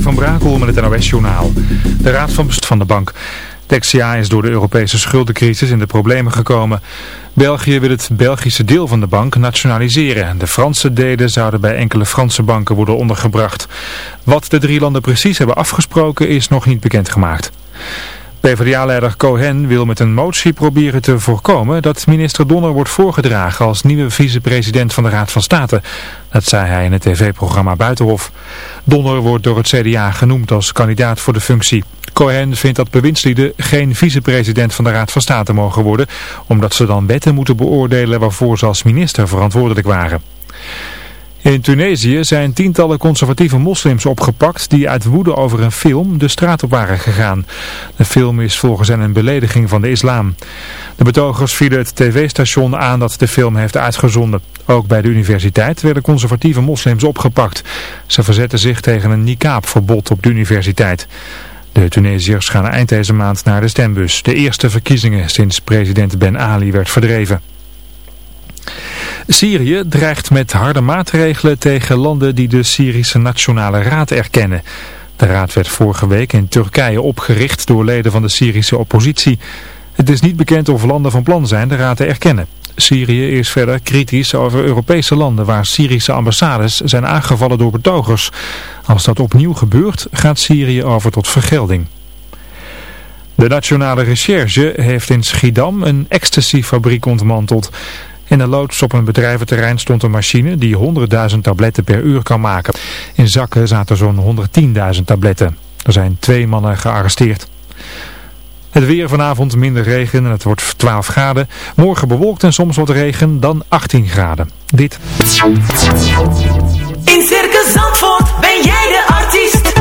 Van Brakel met het NOS-journaal. De raad van bestuur van de bank. Dexia is door de Europese schuldencrisis in de problemen gekomen. België wil het Belgische deel van de bank nationaliseren. De Franse delen zouden bij enkele Franse banken worden ondergebracht. Wat de drie landen precies hebben afgesproken is nog niet bekendgemaakt. PvdA-leider Cohen wil met een motie proberen te voorkomen dat minister Donner wordt voorgedragen als nieuwe vicepresident van de Raad van State. Dat zei hij in het tv-programma Buitenhof. Donner wordt door het CDA genoemd als kandidaat voor de functie. Cohen vindt dat bewindslieden geen vicepresident van de Raad van State mogen worden, omdat ze dan wetten moeten beoordelen waarvoor ze als minister verantwoordelijk waren. In Tunesië zijn tientallen conservatieve moslims opgepakt die uit woede over een film de straat op waren gegaan. De film is volgens hen een belediging van de islam. De betogers vielen het tv-station aan dat de film heeft uitgezonden. Ook bij de universiteit werden conservatieve moslims opgepakt. Ze verzetten zich tegen een niqab-verbod op de universiteit. De Tunesiërs gaan eind deze maand naar de stembus. De eerste verkiezingen sinds president Ben Ali werd verdreven. Syrië dreigt met harde maatregelen tegen landen die de Syrische Nationale Raad erkennen. De raad werd vorige week in Turkije opgericht door leden van de Syrische oppositie. Het is niet bekend of landen van plan zijn de raad te erkennen. Syrië is verder kritisch over Europese landen waar Syrische ambassades zijn aangevallen door betogers. Als dat opnieuw gebeurt, gaat Syrië over tot vergelding. De Nationale Recherche heeft in Schiedam een ecstasy-fabriek ontmanteld. In een loods op een bedrijventerrein stond een machine die 100.000 tabletten per uur kan maken. In zakken zaten zo'n 110.000 tabletten. Er zijn twee mannen gearresteerd. Het weer vanavond minder regen en het wordt 12 graden. Morgen bewolkt en soms wat regen, dan 18 graden. Dit. In Circus Zandvoort ben jij de artiest.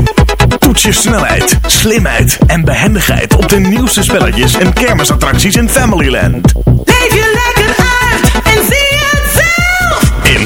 Toets je snelheid, slimheid en behendigheid op de nieuwste spelletjes en kermisattracties in Familyland. Leef je lekker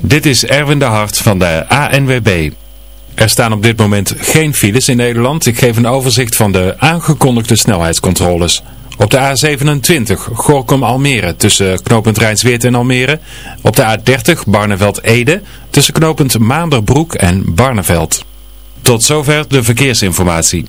Dit is Erwin de Hart van de ANWB. Er staan op dit moment geen files in Nederland. Ik geef een overzicht van de aangekondigde snelheidscontroles. Op de A27 Gorkum-Almere tussen knooppunt Rijnsweert en Almere. Op de A30 Barneveld-Ede tussen knooppunt Maanderbroek en Barneveld. Tot zover de verkeersinformatie.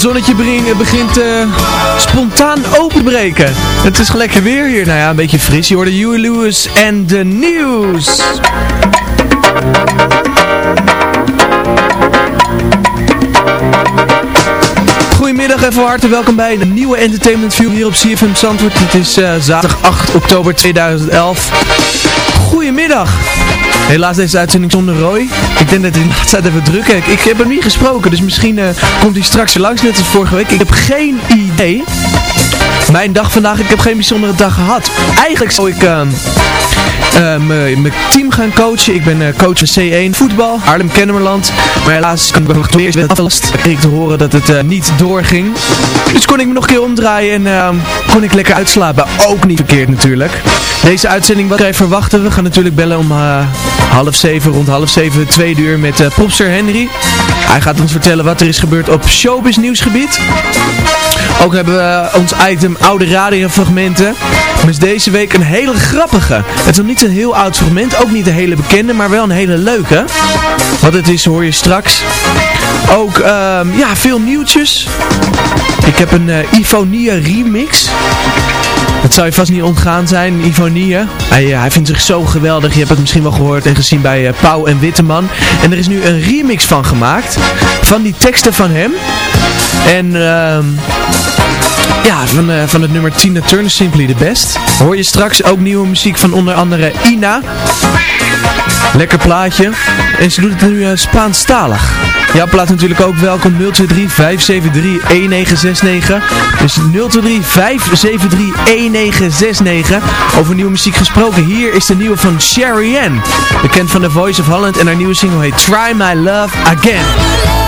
Het zonnetje begint eh, spontaan open te breken. Het is lekker weer hier. Nou ja, een beetje fris. Je hoorde Huey Lewis en de nieuws. Goedemiddag en van harte welkom bij een nieuwe Entertainment View hier op CFM Zandvoort. Het is eh, zaterdag 8 oktober 2011. Goedemiddag. Helaas deze uitzending zonder Roy. Ik denk dat hij de even druk. Ik heb hem niet gesproken, dus misschien eh, komt hij straks langs net als vorige week. Ik heb geen idee. Mijn dag vandaag, ik heb geen bijzondere dag gehad. Eigenlijk zou ik eh, mijn mijn team gaan coachen. Ik ben eh, coach van C1 voetbal, Arnhem Kennemerland. Maar helaas kan ik nog weer weer afgelast. Ik kreeg te horen dat het eh, niet doorging. Dus kon ik me nog een keer omdraaien en ehm, kon ik lekker uitslapen. Ook niet verkeerd natuurlijk. Deze uitzending wat wij verwachten. We gaan natuurlijk bellen om eh, half zeven, rond half zeven, tweede uur met eh popster Henry. Hij gaat ons vertellen wat er is gebeurd op showbiz nieuwsgebied. Ook hebben we ons item oude radiofragmenten. Is deze week een hele grappige. Het is nog niet een heel oud fragment, ook niet een hele bekende, maar wel een hele leuke. Wat het is hoor je straks. Ook ehm, ja, veel nieuwtjes. Ik heb een eh Ifonia remix. Het zou je vast niet ontgaan zijn, Ivonie. Hij, eh, hij vindt zich zo geweldig. Je hebt het misschien wel gehoord en gezien bij eh, Pauw en Witteman. En er is nu een remix van gemaakt. Van die teksten van hem. En ehm ja, van, eh, van het nummer Tina Turner, Simply the Best. Hoor je straks ook nieuwe muziek van onder andere Ina. Lekker plaatje. En ze doet het nu uh, Spaanstalig. Jouw plaat natuurlijk ook welkom 023 573 1969. Dus 023 573 1969. Over nieuwe muziek gesproken. Hier is de nieuwe van Sherry Ann. Bekend van The Voice of Holland. En haar nieuwe single heet Try My Love Again.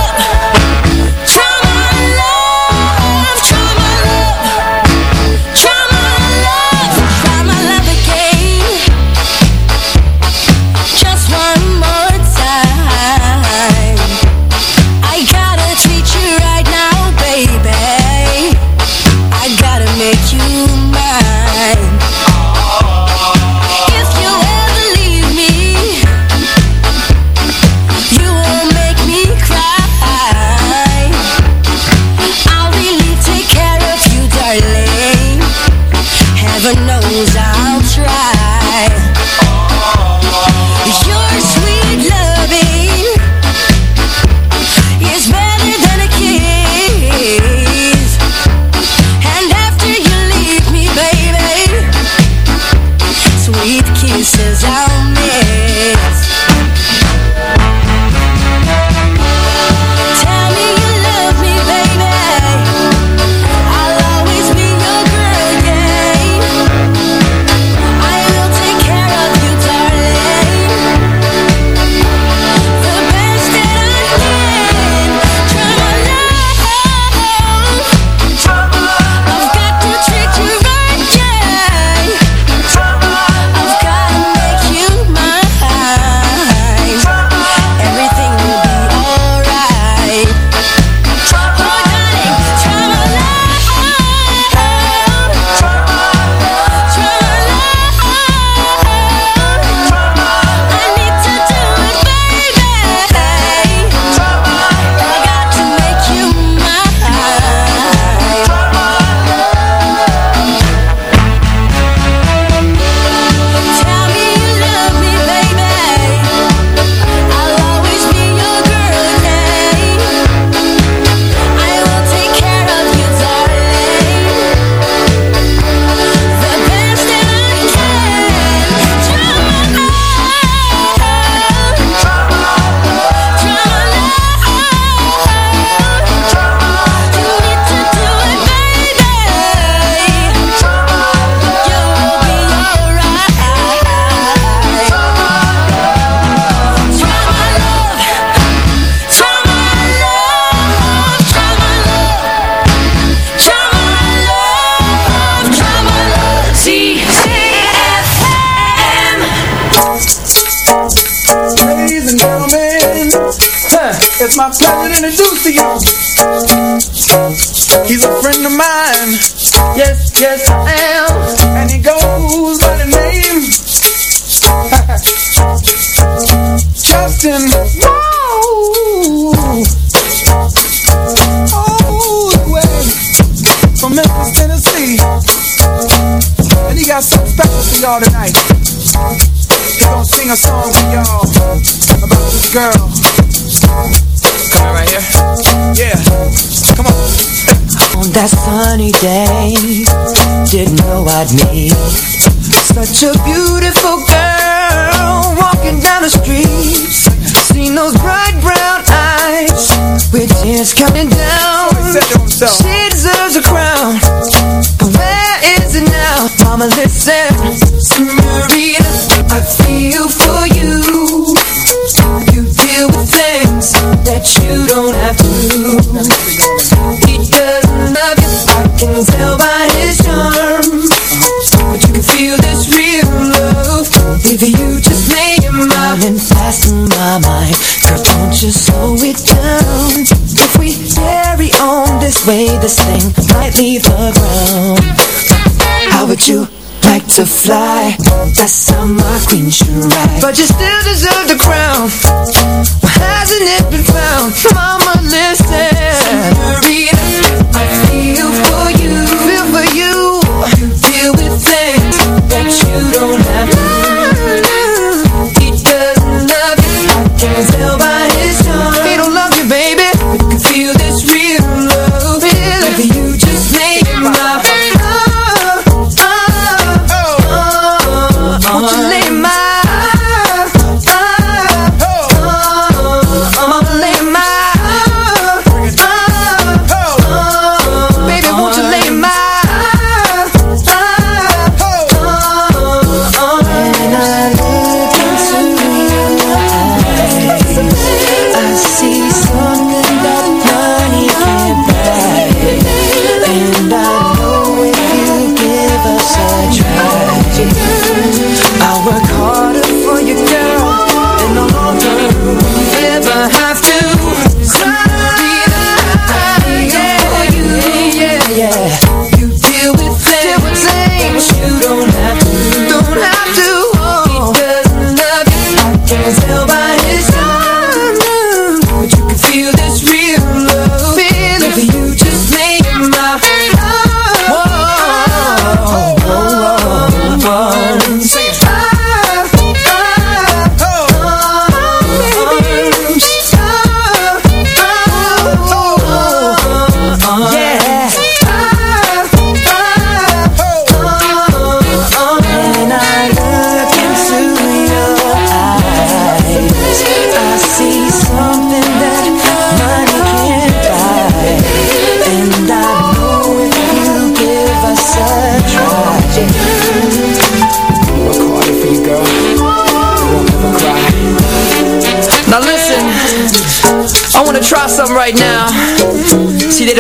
Y'all about this girl. Coming right here. Yeah, come on. On that sunny day, didn't know I'd meet such a beautiful girl walking down the street. Seen those bright brown eyes with tears coming down. She deserves a crown, but where is it now? Mama, listen, I feel for you. You deal with things that you don't have to. He doesn't love you, I can tell by his charm. But you can feel this real love you just my mind. Girl, don't you slow it down. If we carry on this way, this thing might leave the ground. How would you to fly? That's how my queen should ride. But you still deserve the crown. Why hasn't it been found? Mama, listen. Senorita, I feel for you. Feel for you. You deal with things that you don't have to. He doesn't love you. I can't tell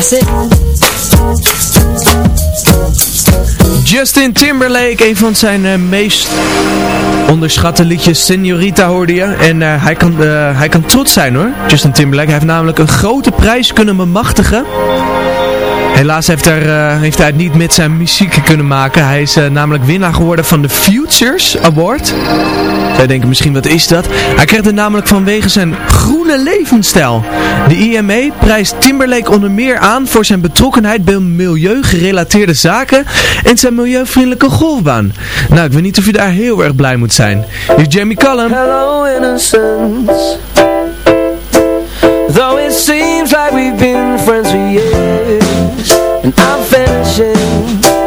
That's it. Justin Timberlake, een van zijn eh, meest onderschatte liedjes, Senorita hoorde je. En eh, hij, kan, eh, hij kan trots zijn hoor, Justin Timberlake. Hij heeft namelijk een grote prijs kunnen bemachtigen. Helaas heeft, er, eh, heeft hij het niet met zijn muziek kunnen maken. Hij is eh, namelijk winnaar geworden van de Futures Award. Zij denken misschien, wat is dat? Hij kreeg het namelijk vanwege zijn groene levensstijl. De IME prijst Timberlake onder meer aan voor zijn betrokkenheid bij milieugerelateerde zaken en zijn milieuvriendelijke golfbaan. Nou, ik weet niet of je daar heel erg blij moet zijn. Hier is Jamie Cullum. Hello innocence been friends for years And I'm finishing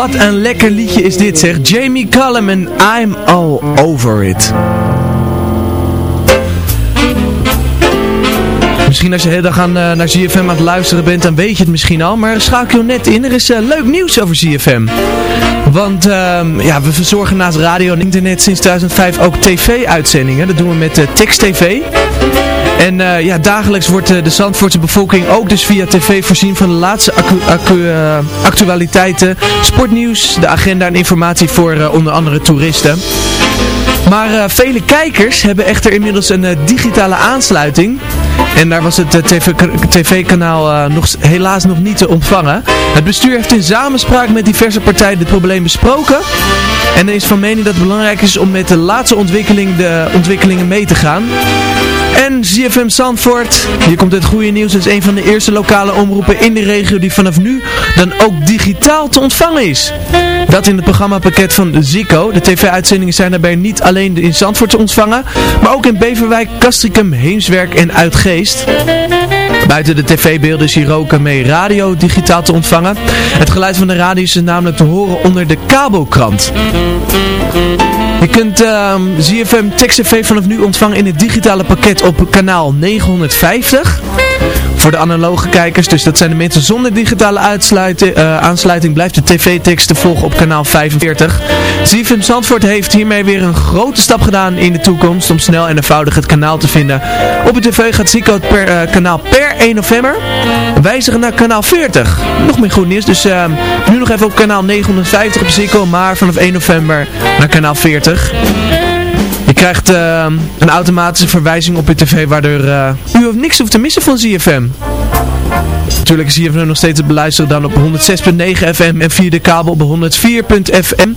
wat een lekker liedje is dit zeg. Jamie Cullum en I'm All Over It. Misschien als je de hele dag aan, eh, naar ZFM aan het luisteren bent, dan weet je het misschien al. Maar schakel net in, er is eh, leuk nieuws over ZFM. Want ehm, ja, we verzorgen naast radio en internet sinds 2005 ook tv-uitzendingen. Dat doen we met uh, Text TV. En eh, ja, dagelijks wordt eh, de Zandvoortse bevolking ook dus via tv voorzien van de laatste eh, actualiteiten, sportnieuws, de agenda en informatie voor onder andere toeristen. Maar vele kijkers hebben echter inmiddels een digitale aansluiting. En daar was het eh, tv-kanaal eh, nog, helaas nog niet te ontvangen. Het bestuur heeft in samenspraak met diverse partijen dit probleem besproken. En is van mening dat het belangrijk is om met de laatste ontwikkeling de ontwikkelingen mee te gaan. En ZFM Zandvoort, hier komt het goede nieuws, het is een van de eerste lokale omroepen in de regio die vanaf nu dan ook digitaal te ontvangen is. Dat in het programmapakket van Zico. De tv-uitzendingen zijn daarbij niet alleen in Zandvoort te ontvangen, maar ook in Beverwijk, Castricum, Heemswerk en Uitgeest. Buiten de tv-beelden is hier ook mee radio digitaal te ontvangen. Het geluid van de radio is namelijk te horen onder de kabelkrant. Je kunt ehm ZFM Text TV vanaf nu ontvangen in het digitale pakket op kanaal 950. Voor de analoge kijkers, dus dat zijn de mensen zonder digitale eh, aansluiting, blijft de tv-tekst te volgen op kanaal 45. ZFM Zandvoort heeft hiermee weer een grote stap gedaan in de toekomst om snel en eenvoudig het kanaal te vinden. Op de tv gaat Zico het per, eh, kanaal per 1 november wijzigen naar kanaal 40. Nog meer goed nieuws, dus eh, nu nog even op kanaal 950 op Zico, maar vanaf 1 november naar kanaal 40. Je krijgt eh, een automatische verwijzing op je tv waardoor uh, u niks hoeft te missen van ZFM. Natuurlijk is ZFM nog steeds te beluisteren dan op 106.9 FM en via de kabel op 104.fm.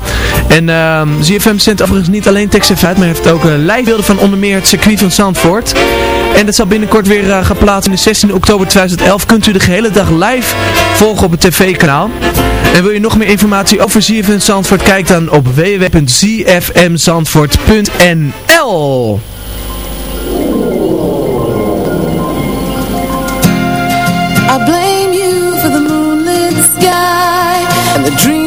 En uh, ZFM zendt overigens niet alleen tekst uit, maar heeft ook uh, lijfbeelden van onder meer het circuit van Zandvoort. En dat zal binnenkort weer uh, geplaatst in de 16 oktober 2011. Kunt u de gehele dag live volgen op het tv-kanaal. En wil je nog meer informatie over ZFM Zandvoort? Kijk dan op www.zfmzandvoort.nl I blame you for the moonlit sky and the dream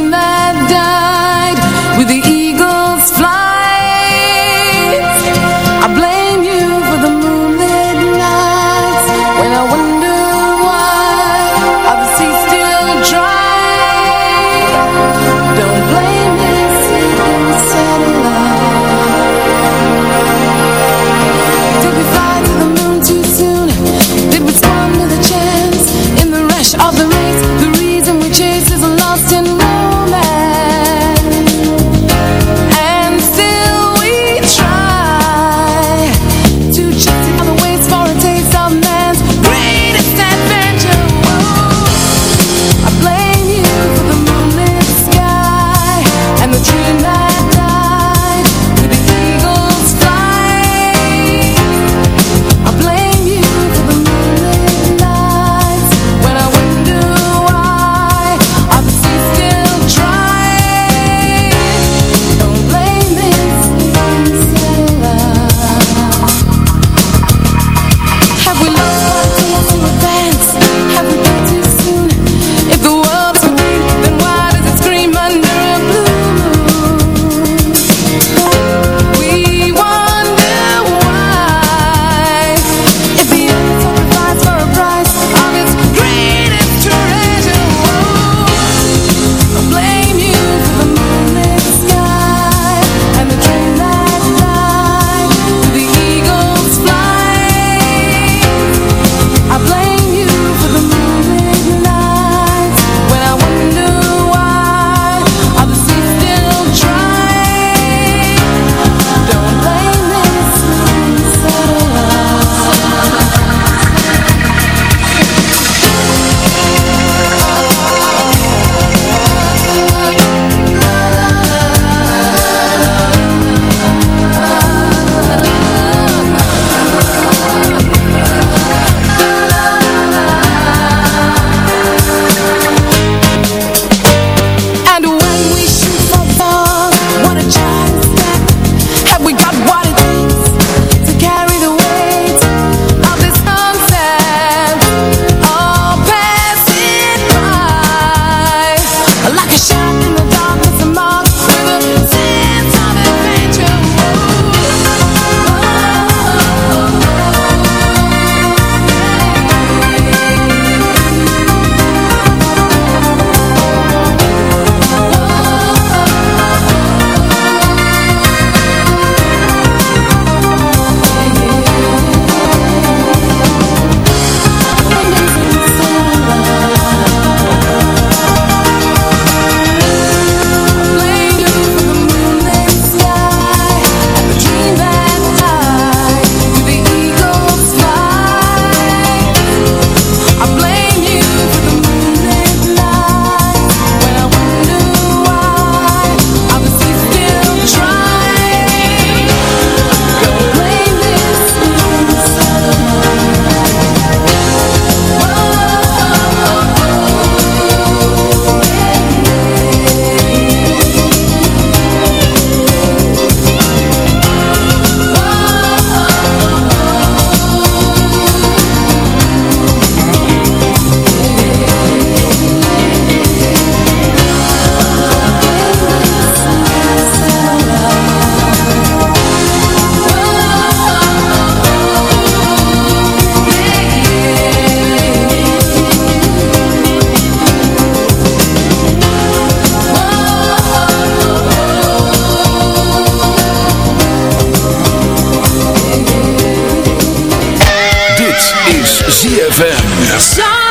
ZFM.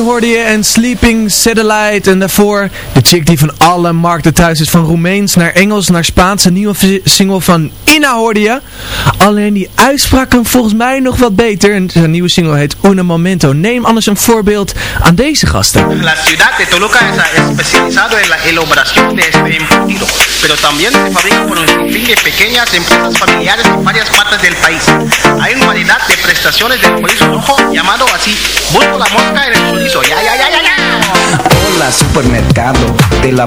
Hoorde je en Sleeping Satellite. En daarvoor de chick die van alle markten thuis is. Van Roemeens naar Engels naar Spaans. Een nieuwe single van Ina hoorde je. Alleen die uitspraak kan volgens mij nog wat beter. En zijn nieuwe single heet Un Momento. Neem anders een voorbeeld aan deze gasten. La ciudad de Toluca es especializado en la elaboración de este embutido, pero también se fabrica por un sinfín de pequeñas empresas familiares en varias partes del país. Hay una variedad de prestaciones del chorizo rojo llamado así, busco la mosca en el chorizo. Ya, ya, ya, ya, ya. Hola supermercado de la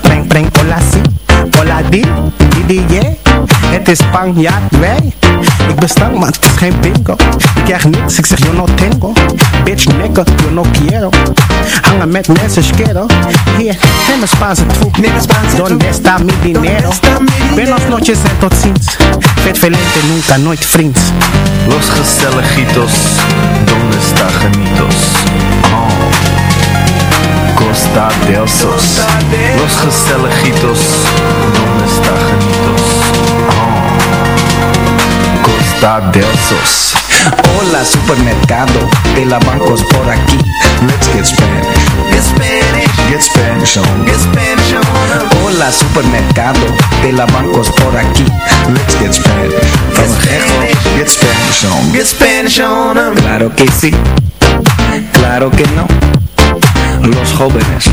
Pren, pren, hola sí. Hola di, di, di, yeah. Het is Spanjaard, wij. Ik ben stank, maar het is geen bingo. Ik krijg niks, ik zeg yo no tengo. Bitch nigga, yo no quiero. Hangen met mensen, schero. Hier, neem een Spaanse troep. Donde está mi dinero? Buenos noches en tot ziens. Vet velente, nunca, nooit vriends. Los gezelligitos, donde está genitos? Oh. Costa del Sos. Los gezelligitos, donde está genitos? Oh. Costa del Sos. Hola, supermercado de la bancos por aquí. Let's get Spanish. Get Spanish. Get Spanish on. Get Spanish on. Hola, supermercado de la bancos por aquí. Let's get Spanish. From Mexico. Get Spanish on. Get Spanish on. Claro que sí. Claro que no. Los jóvenes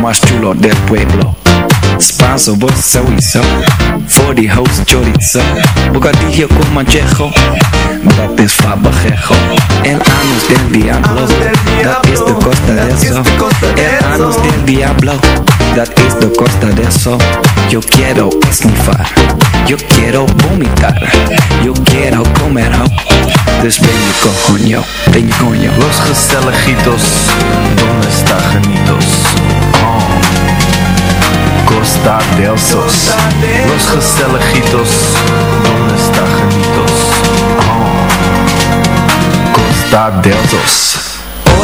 más chulos del pueblo. Spanso, sowieso. Voor die host chorizo. Bocadillo con manchejo. Dat is fabajejo. El anus del diablo. Dat is de costa de eso. El anus del diablo. Is de costa eso. Yo quiero esnifar. Yo quiero vomitar. Yo quiero comer. Dus ben je coño, ben je coño. Los gezelligitos, ¿dónde está genitos? Oh. Costa del Sos. Los gezelligitos, ¿dónde está genitos? Oh. Costa del Sos.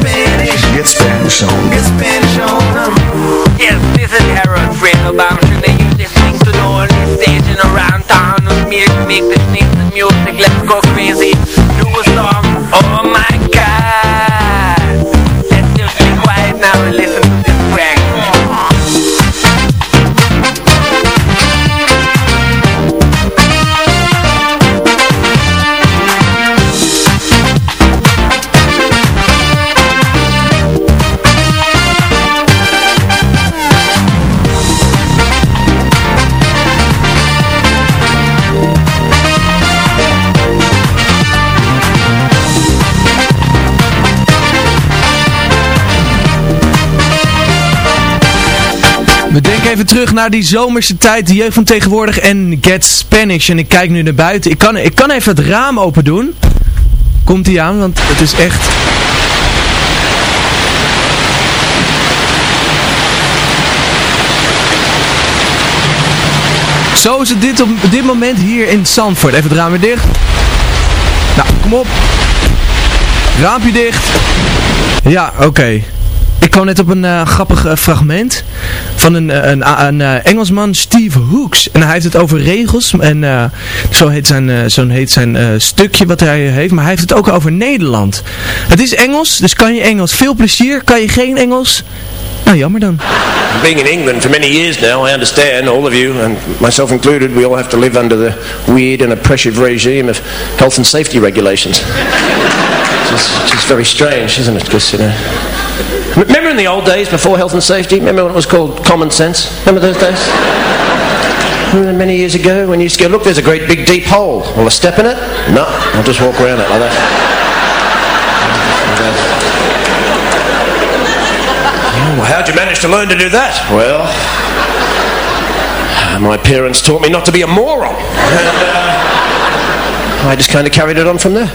Get Spanish. Get Spanish on. Get Spanish on. Yes, this is Harold Friedelbaum. Should they use listening to the only station around town with me to make the sneaks music? Let's go crazy. Do a song. Oh my god. Let's just be quiet now and listen We denken even terug naar die zomerse tijd, de jeugd van tegenwoordig en Get Spanish. En ik kijk nu naar buiten. Ik kan, ik kan even het raam open doen. Komt hij aan, want het is echt... Zo is het dit op dit moment hier in Zandvoort. Even het raam weer dicht. Nou, kom op. Raampje dicht. Ja, oké. Ik kwam net op een eh, grappig eh, fragment van een, eh, een, een, Engelsman, Steve Hooks. En hij heeft het over regels. En eh, zo heet zijn, zo heet zijn stukje wat hij heeft. Maar hij heeft het ook over Nederland. Het is Engels, dus kan je Engels. Veel plezier. Kan je geen Engels? Nou, jammer dan. Being in England for many years now, I understand, all of you, and myself included, we all have to live under the weird and oppressive regime of health and safety regulations. Which is, very strange, isn't it? Because, you know... Remember in the old days before health and safety? Remember when it was called common sense? Remember those days? Remember many years ago when you used to go, look, there's a great big deep hole. Will I step in it? No, I'll just walk around it like that. Oh, how'd you manage to learn to do that? Well, my parents taught me not to be a moron. And, uh, I just kind of carried it on from there.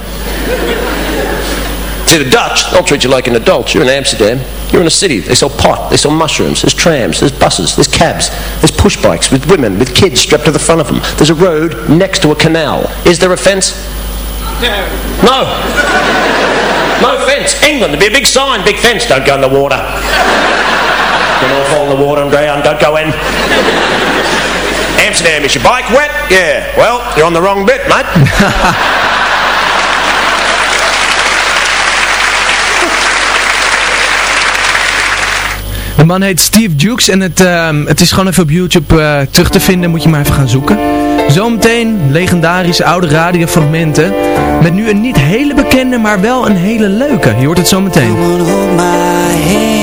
See, the Dutch, they'll treat you like an adult. You're in Amsterdam. You're in a city. They sell pot. They sell mushrooms. There's trams. There's buses. There's cabs. There's push bikes with women, with kids strapped to the front of them. There's a road next to a canal. Is there a fence? No. No No fence. England, there'd be a big sign, big fence. Don't go in the water. Don't all fall in the water and drown. Don't go in. Amsterdam, is your bike wet? Yeah. Well, you're on the wrong bit, mate. De man heet Steve Jukes en het, ehm, het is gewoon even op YouTube eh, terug te vinden. Moet je maar even gaan zoeken. Zometeen legendarische oude radiofragmenten. Met nu een niet hele bekende, maar wel een hele leuke. Je hoort het zometeen. I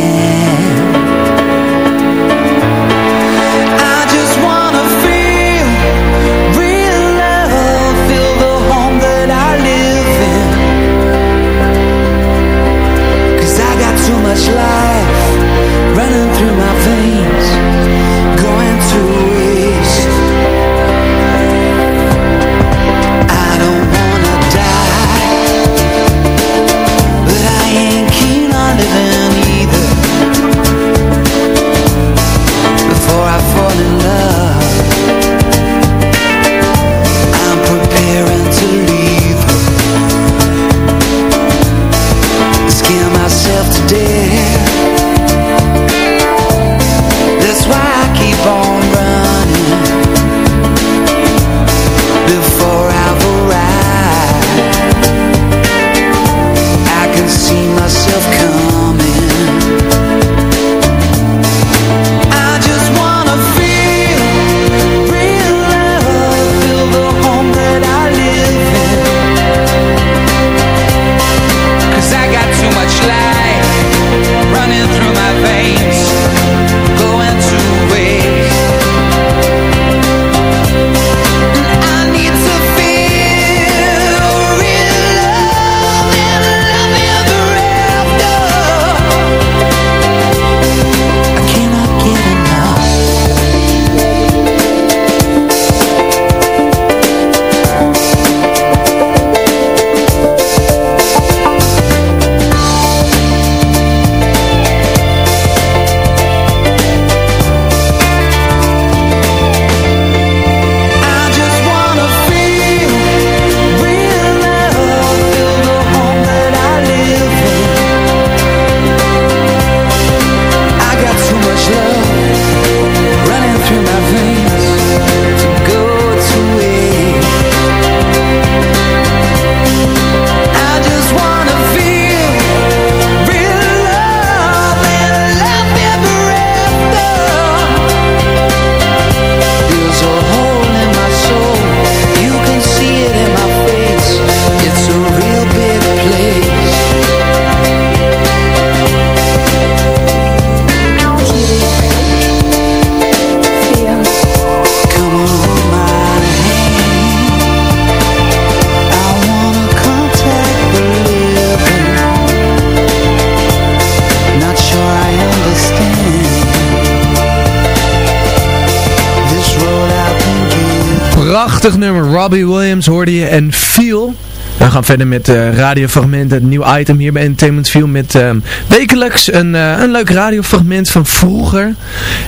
Prachtig nummer. Robbie Williams hoorde je en Feel. We gaan verder met eh radiofragmenten. Het nieuw item hier bij Entertainment View. Met ehm, wekelijks een, eh, een leuk radiofragment van vroeger.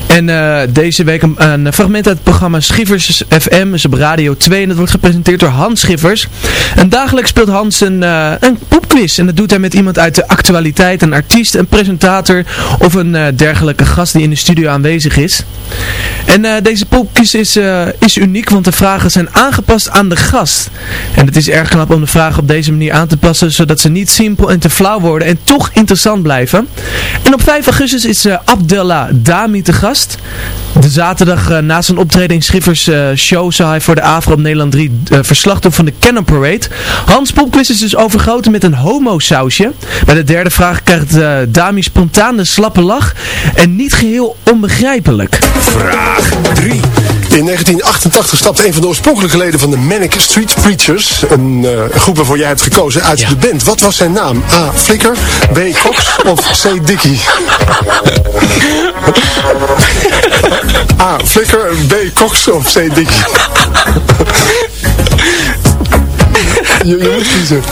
En eh, deze week een, fragment uit het programma Schiffers FM. is op Radio 2 en dat wordt gepresenteerd door Hans Schiffers. En dagelijks speelt Hans een, eh, een popquiz. En dat doet hij met iemand uit de actualiteit. Een artiest, een presentator of een eh, dergelijke gast die in de studio aanwezig is. En eh, deze popquiz is, eh, is uniek, want de vragen zijn aangepast aan de gast. En het is erg knap om de op deze manier aan te passen, zodat ze niet simpel en te flauw worden en toch interessant blijven. En op 5 augustus is eh, Abdella Dami te gast. De zaterdag eh, na zijn optreden in Schiffers eh, show zal hij voor de Avro op Nederland 3 eh, verslag doen van de Cannon Parade. Hans Popquiz is dus overgoten met een homo sausje. Bij de derde vraag krijgt Dami spontaan de slappe lach en niet geheel onbegrijpelijk. Vraag 3. In 1988 stapte een van de oorspronkelijke leden van de Manic Street Preachers, een eh, groep waarvoor jij hebt gekozen, uit de band. Wat was zijn naam? A. Flicker, B. Cox of C. Dickie? A. Flicker, B. Cox of C. Dickie? je, je moet kiezen.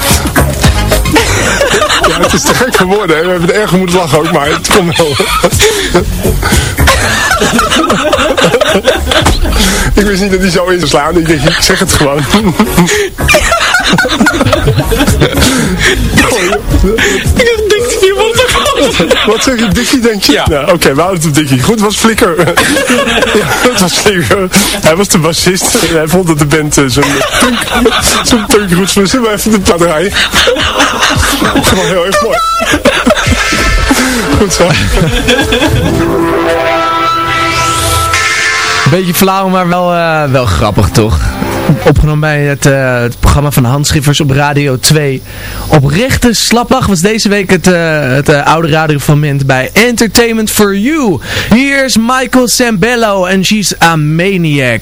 Ja, het is te gek voor woorden. hè. We hebben er erg moeten lachen ook, maar het komt wel. Ik wist niet dat hij zo in zou slaan. Ik denk, ik zeg het gewoon. Ik heb Dixie, wat er Wat zeg je, Dickie denk je? Ja. Nou, Oké, we houden het op Dickie. Goed, het was Flikker. ja, het was Flikker. Hij was de bassist. En hij vond dat de band eh, zo'n punk, zo'n punk goed was. Zullen we even de plaat draaien? Gewoon heel erg mooi. Goed zo. Beetje flauw, maar wel, eh, wel grappig toch? Opgenomen bij het, eh, het, programma van Handschiffers op Radio 2. Oprechte slaplach was deze week het, uh, het van Mint bij Entertainment for You. Here's Michael Sambello en she's a maniac.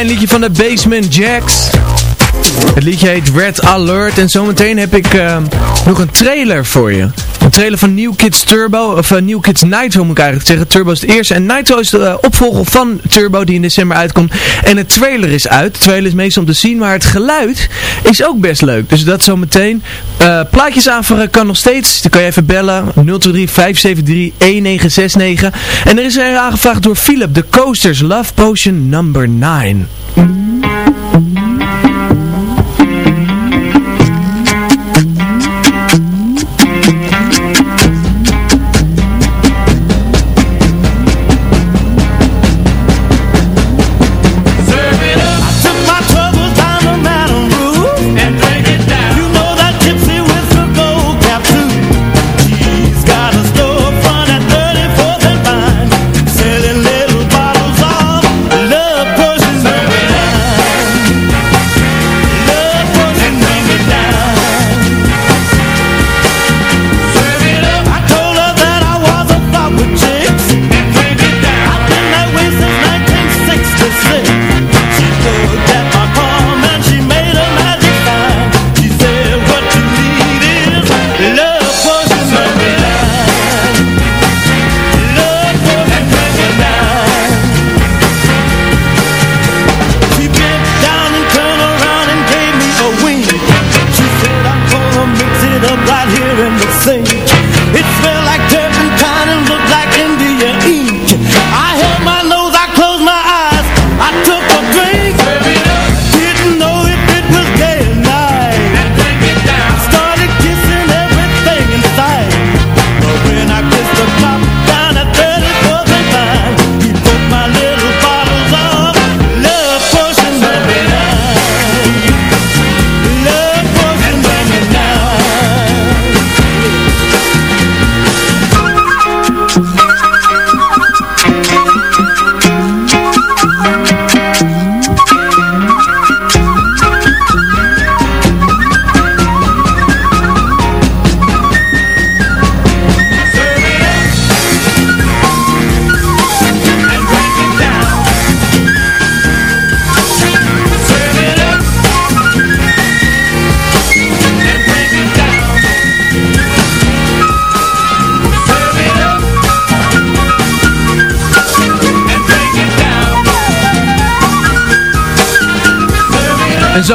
fijn liedje van de Basement Jacks. Het liedje heet Red Alert en zometeen heb ik eh, nog een trailer voor je. Een trailer van New Kids Turbo, of uh, New Kids Nitro moet ik eigenlijk zeggen. Turbo is het eerste en Nitro is de eh, opvolger van Turbo die in december uitkomt. En het trailer is uit. De trailer is meestal om te zien, maar het geluid is ook best leuk. Dus dat zometeen. Eh plaatjes aanvragen kan nog steeds. Dan kan je even bellen. 023 573 1969. En er is er aangevraagd door Philip. De Coasters Love Potion number 9.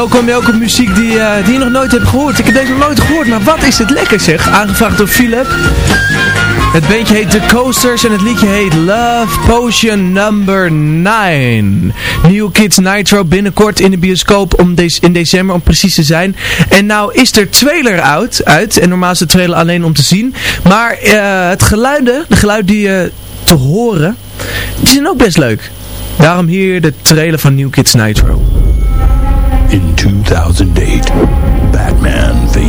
Kom je ook op muziek die, eh, die je nog nooit hebt gehoord. Ik heb deze nog nooit gehoord, maar wat is het lekker zeg. Aangevraagd door Philip. Het beentje heet The Coasters en het liedje heet Love Potion Number 9. New Kids Nitro binnenkort in de bioscoop om deze in december om precies te zijn. En nou is er trailer uit, uit en normaal is de trailer alleen om te zien. Maar eh, het geluiden, de geluiden die je te horen, die zijn ook best leuk. Daarom hier de trailer van New Kids Nitro. 2008 Batman v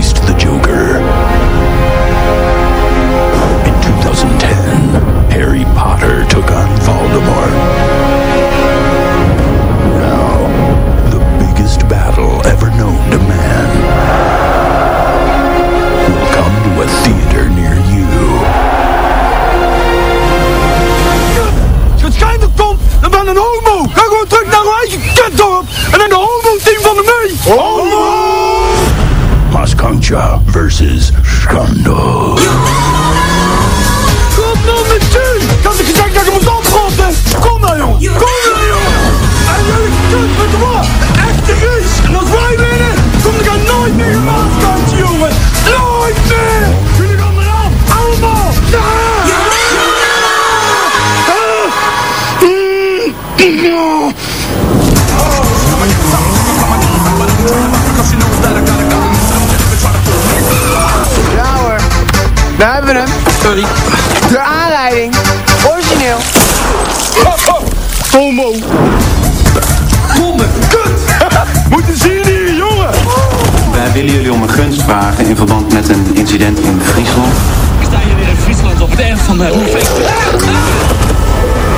in verband met een incident in Friesland. Ik sta hier weer in Friesland op het eind van de roof.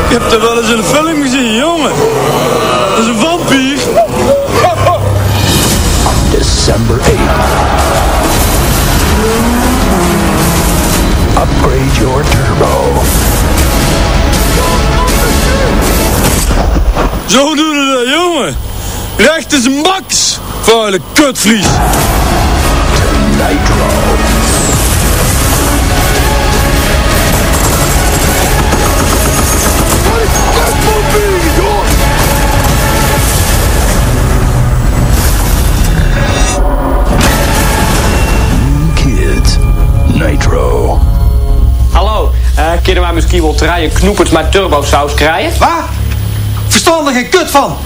Ik heb er wel eens een film gezien, jongen. Dat is een vampier. December 8. Upgrade your turbo. Zo doen we dat, jongen. Recht is max. Vuile kutvries. Eh, kunnen wij misschien wel draaien, knoepert maar turbosaus krijgen? Waar? Verstandig en kut van!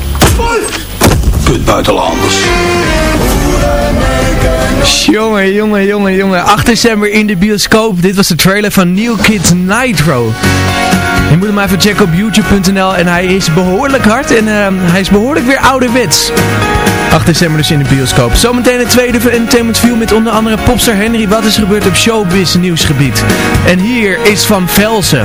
Kut buitenlanders. Jongen, jongen, jongen, jongen. 8 december in de bioscoop. Dit was de trailer van New Kids Nitro. Je moet hem even checken op youtube.nl. En hij is behoorlijk hard en ehm, hij is behoorlijk weer ouderwets. 8 december dus in de bioscoop. Zometeen het tweede Entertainment View met onder andere popster Henry. Wat is gebeurd op showbiz nieuwsgebied? En hier is Van Velsen.